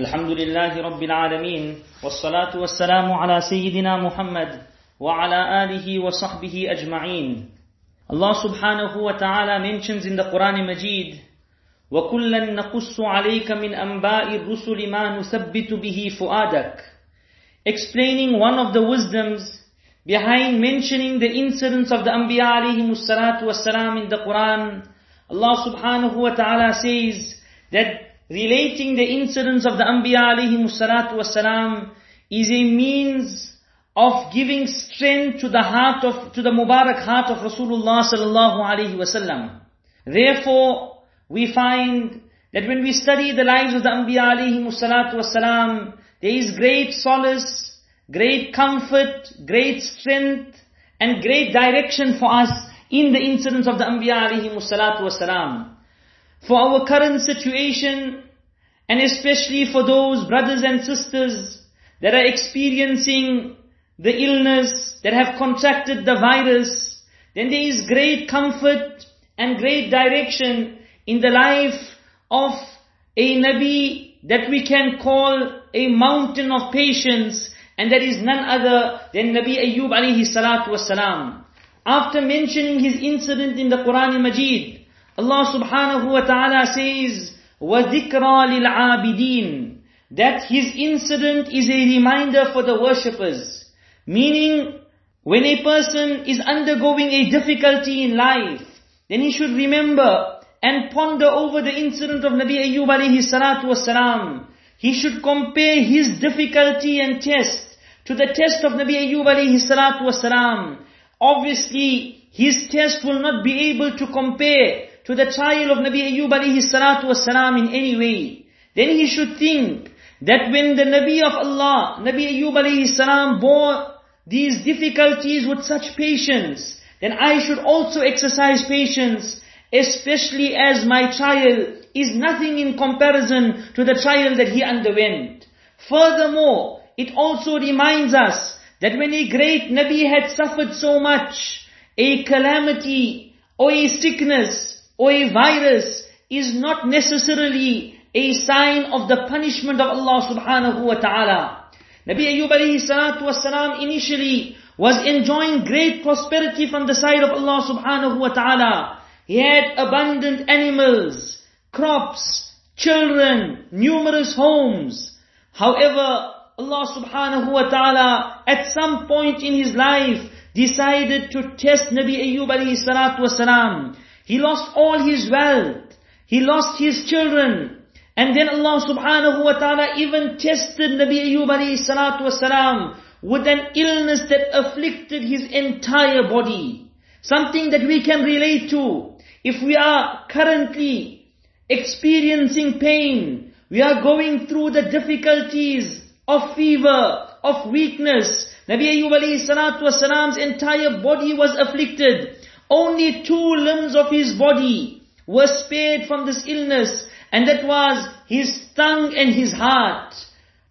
الحمد لله رب العالمين والصلاة والسلام على سيدنا محمد وعلى آله وصحبه أجمعين Allah subhanahu wa ta'ala mentions in the Quran Majid وَكُلًّا نَقُصُّ عَلَيْكَ مِنْ أَنْبَاءِ الرُّسُلِ مَا نُثَبِّتُ بِهِ فُؤَادَكَ Explaining one of the wisdoms behind mentioning the incidents of the Anbiya alayhi salatu wasalam in the Quran. Allah subhanahu wa ta'ala says that relating the incidents of the Anbiya alayhi salatu wasalam is a means of giving strength to the heart of, to the Mubarak heart of Rasulullah sallallahu alayhi wasallam. Therefore, we find that when we study the lives of the Anbiya alayhi salatu wasalam, there is great solace, great comfort, great strength, and great direction for us in the incidents of the Anbiya alayhi salatu wasalam. For our current situation, and especially for those brothers and sisters that are experiencing the illness, that have contracted the virus, then there is great comfort and great direction in the life of a Nabi that we can call a mountain of patience, and that is none other than Nabi Ayyub alayhi salatu wasalam. After mentioning his incident in the Quran Majid, Allah subhanahu wa ta'ala says, وَذِكْرَى لِلْعَابِدِينَ That his incident is a reminder for the worshippers. Meaning, when a person is undergoing a difficulty in life, then he should remember and ponder over the incident of Nabi Ayyub alayhi salatu wasalam. He should compare his difficulty and test to the test of Nabi Ayyub alayhi salatu wasalam. Obviously, his test will not be able to compare to the trial of Nabi Ayyub alayhi salatu wasalam in any way. Then he should think that when the Nabi of Allah, Nabi Ayyub alayhi salam bore these difficulties with such patience, then I should also exercise patience, especially as my trial is nothing in comparison to the trial that he underwent. Furthermore, it also reminds us that when a great Nabi had suffered so much, a calamity or a sickness or a virus is not necessarily a sign of the punishment of Allah subhanahu wa ta'ala. Nabi Ayyub alayhi salatu wasalam initially was enjoying great prosperity from the side of Allah subhanahu wa ta'ala. He had abundant animals, crops, children, numerous homes. However, Allah subhanahu wa ta'ala at some point in his life decided to test Nabi Ayyub alayhi salatu wasalam. He lost all his wealth. He lost his children. And then Allah subhanahu wa ta'ala even tested Nabi Ayyub alayhi salatu wasalam with an illness that afflicted his entire body. Something that we can relate to. If we are currently experiencing pain, we are going through the difficulties of fever, of weakness. Nabi Ayyub alayhi salatu wasalam's entire body was afflicted. Only two limbs of his body were spared from this illness, and that was his tongue and his heart.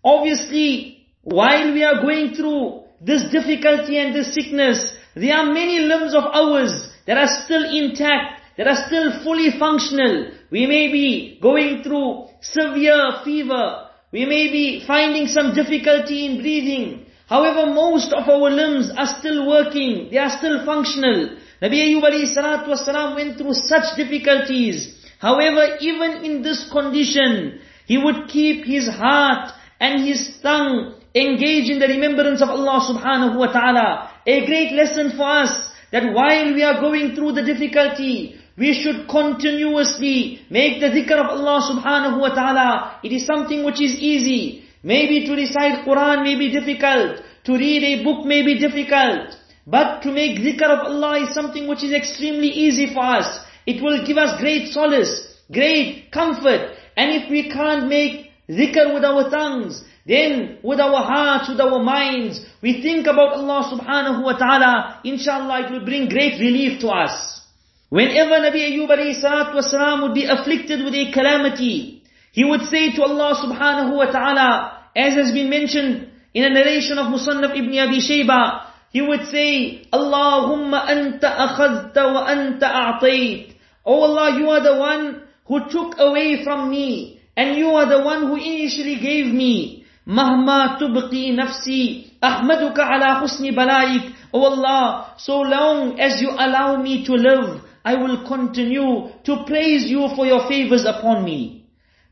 Obviously, while we are going through this difficulty and this sickness, there are many limbs of ours that are still intact, that are still fully functional. We may be going through severe fever. We may be finding some difficulty in breathing. However, most of our limbs are still working. They are still functional. Nabi Ayyub alayhi salatu went through such difficulties. However, even in this condition, he would keep his heart and his tongue engaged in the remembrance of Allah subhanahu wa ta'ala. A great lesson for us that while we are going through the difficulty, we should continuously make the dhikr of Allah subhanahu wa ta'ala. It is something which is easy. Maybe to recite Quran may be difficult. To read a book may be difficult. But to make dhikr of Allah is something which is extremely easy for us. It will give us great solace, great comfort. And if we can't make dhikr with our tongues, then with our hearts, with our minds, we think about Allah subhanahu wa ta'ala, inshallah it will bring great relief to us. Whenever Nabi Ayyub alayhi salatu wasalam would be afflicted with a calamity, he would say to Allah subhanahu wa ta'ala, as has been mentioned in a narration of Musannaf ibn Abi Shayba, he would say, Allahumma anta akhadta wa anta a'tayt. Oh Allah, you are the one who took away from me, and you are the one who initially gave me. Mahma tubqi nafsi ahmaduka ala husni balaik. Oh Allah, so long as you allow me to live, I will continue to praise you for your favors upon me.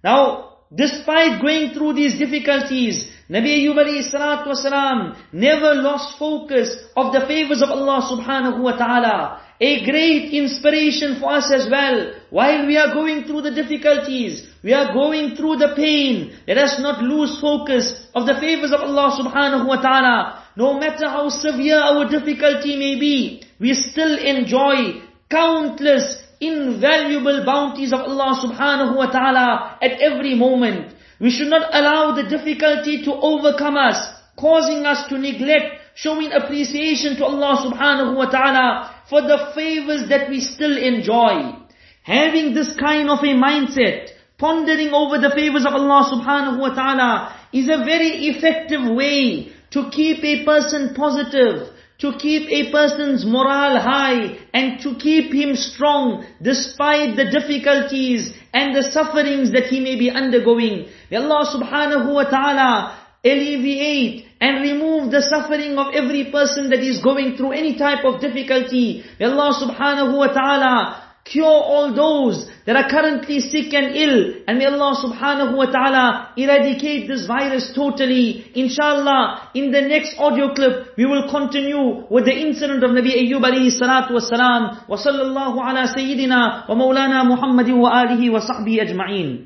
Now, despite going through these difficulties, Nabi Ayyub alayhi salatu wasalam never lost focus of the favors of Allah subhanahu wa ta'ala. A great inspiration for us as well. While we are going through the difficulties, we are going through the pain, let us not lose focus of the favors of Allah subhanahu wa ta'ala. No matter how severe our difficulty may be, we still enjoy countless invaluable bounties of Allah subhanahu wa ta'ala at every moment. We should not allow the difficulty to overcome us, causing us to neglect showing appreciation to Allah subhanahu wa ta'ala for the favors that we still enjoy. Having this kind of a mindset, pondering over the favors of Allah subhanahu wa ta'ala is a very effective way to keep a person positive, to keep a person's morale high and to keep him strong despite the difficulties and the sufferings that he may be undergoing. May Allah subhanahu wa ta'ala alleviate and remove the suffering of every person that is going through any type of difficulty. May Allah subhanahu wa ta'ala cure all those that are currently sick and ill. And may Allah subhanahu wa ta'ala eradicate this virus totally. Inshallah, in the next audio clip, we will continue with the incident of Nabi Ayyub alayhi salatu wasalam. Wa sallallahu ala sayyidina wa maulana Muhammadin wa alihi wa sahbihi ajma'in.